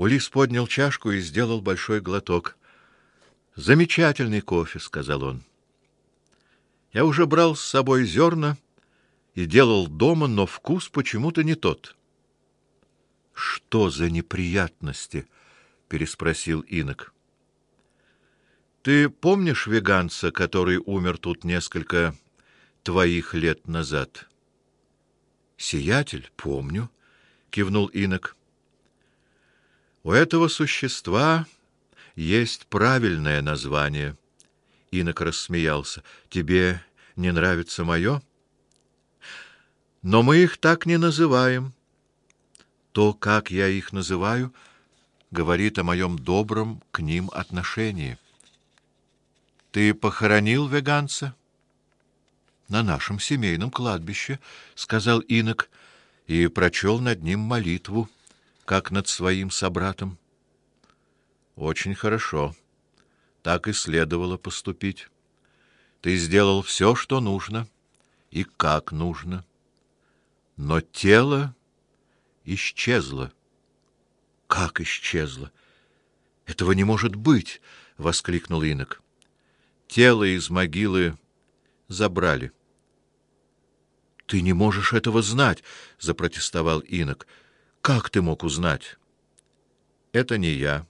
Улис поднял чашку и сделал большой глоток. Замечательный кофе, сказал он. Я уже брал с собой зерна и делал дома, но вкус почему-то не тот. Что за неприятности? переспросил Инок. Ты помнишь веганца, который умер тут несколько твоих лет назад? Сиятель, помню, кивнул Инок. У этого существа есть правильное название. Инок рассмеялся. Тебе не нравится мое? Но мы их так не называем. То, как я их называю, говорит о моем добром к ним отношении. Ты похоронил веганца на нашем семейном кладбище, сказал инок и прочел над ним молитву, как над своим собратом. Очень хорошо. Так и следовало поступить. Ты сделал все, что нужно и как нужно. Но тело исчезло. Как исчезло? Этого не может быть, воскликнул Инок. Тело из могилы забрали. Ты не можешь этого знать, запротестовал Инок. Как ты мог узнать? Это не я.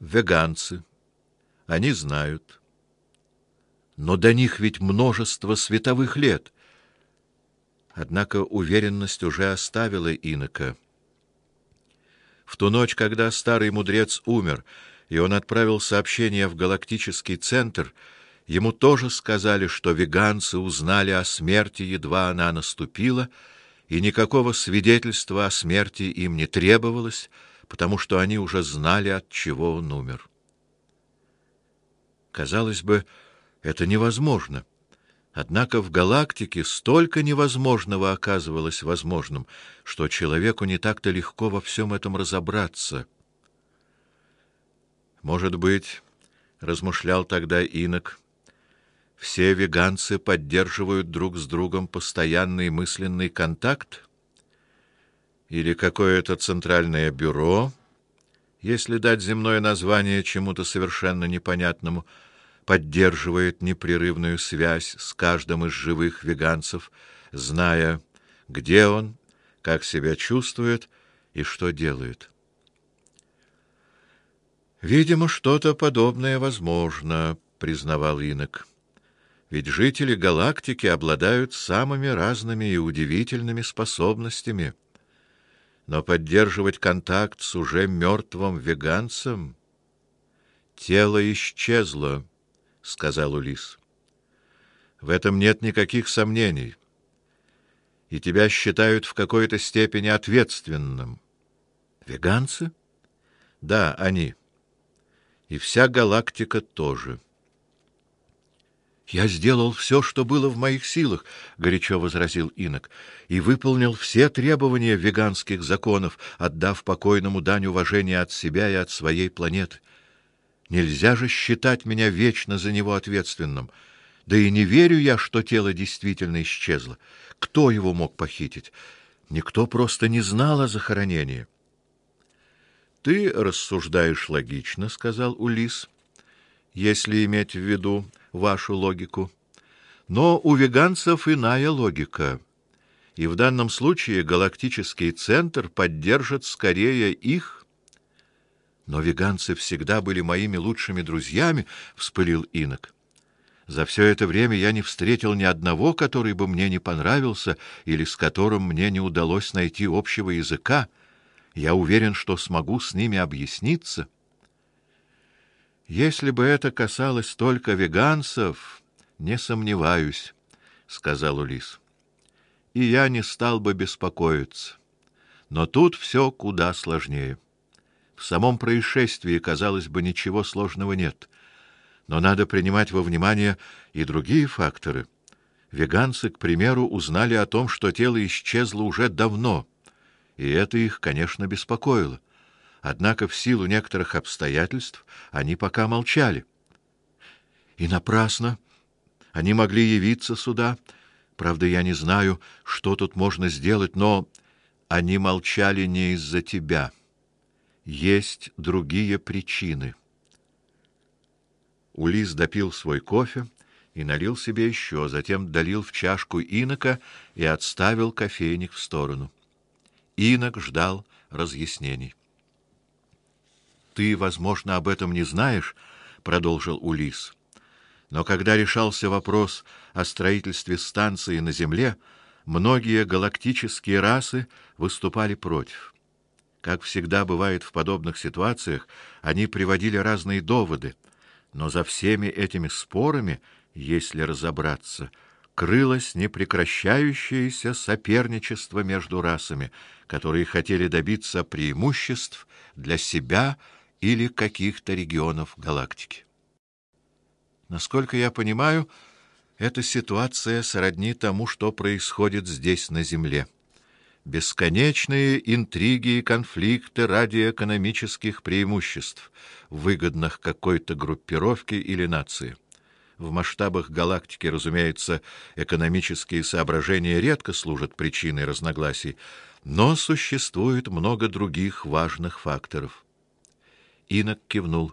Веганцы. Они знают. Но до них ведь множество световых лет. Однако уверенность уже оставила инока. В ту ночь, когда старый мудрец умер, и он отправил сообщение в галактический центр, ему тоже сказали, что веганцы узнали о смерти едва она наступила, и никакого свидетельства о смерти им не требовалось, потому что они уже знали, от чего он умер. Казалось бы, это невозможно. Однако в галактике столько невозможного оказывалось возможным, что человеку не так-то легко во всем этом разобраться. Может быть, размышлял тогда Инок, все веганцы поддерживают друг с другом постоянный мысленный контакт? Или какое-то центральное бюро, если дать земное название чему-то совершенно непонятному, — поддерживает непрерывную связь с каждым из живых веганцев, зная, где он, как себя чувствует и что делает. Видимо, что-то подобное возможно, признавал Инок. Ведь жители галактики обладают самыми разными и удивительными способностями. Но поддерживать контакт с уже мертвым веганцем тело исчезло сказал Улис. В этом нет никаких сомнений. И тебя считают в какой-то степени ответственным. Веганцы? Да, они. И вся галактика тоже. Я сделал все, что было в моих силах, горячо возразил Инок, и выполнил все требования веганских законов, отдав покойному дань уважения от себя и от своей планеты. Нельзя же считать меня вечно за него ответственным. Да и не верю я, что тело действительно исчезло. Кто его мог похитить? Никто просто не знал о захоронении. Ты рассуждаешь логично, сказал Улис, если иметь в виду вашу логику. Но у веганцев иная логика. И в данном случае галактический центр поддержит скорее их но веганцы всегда были моими лучшими друзьями, вспылил Инок. За все это время я не встретил ни одного, который бы мне не понравился или с которым мне не удалось найти общего языка. Я уверен, что смогу с ними объясниться. Если бы это касалось только веганцев, не сомневаюсь, сказал Улис. И я не стал бы беспокоиться. Но тут все куда сложнее. В самом происшествии, казалось бы, ничего сложного нет. Но надо принимать во внимание и другие факторы. Веганцы, к примеру, узнали о том, что тело исчезло уже давно, и это их, конечно, беспокоило. Однако в силу некоторых обстоятельств они пока молчали. И напрасно. Они могли явиться сюда. Правда, я не знаю, что тут можно сделать, но они молчали не из-за тебя есть другие причины. Улис допил свой кофе и налил себе еще, затем долил в чашку инока и отставил кофейник в сторону. Инок ждал разъяснений. Ты, возможно, об этом не знаешь, продолжил Улис. Но когда решался вопрос о строительстве станции на Земле, многие галактические расы выступали против. Как всегда бывает в подобных ситуациях, они приводили разные доводы, но за всеми этими спорами, если разобраться, крылось непрекращающееся соперничество между расами, которые хотели добиться преимуществ для себя или каких-то регионов галактики. Насколько я понимаю, эта ситуация сродни тому, что происходит здесь на Земле. Бесконечные интриги и конфликты ради экономических преимуществ, выгодных какой-то группировке или нации. В масштабах галактики, разумеется, экономические соображения редко служат причиной разногласий, но существует много других важных факторов. Инок кивнул.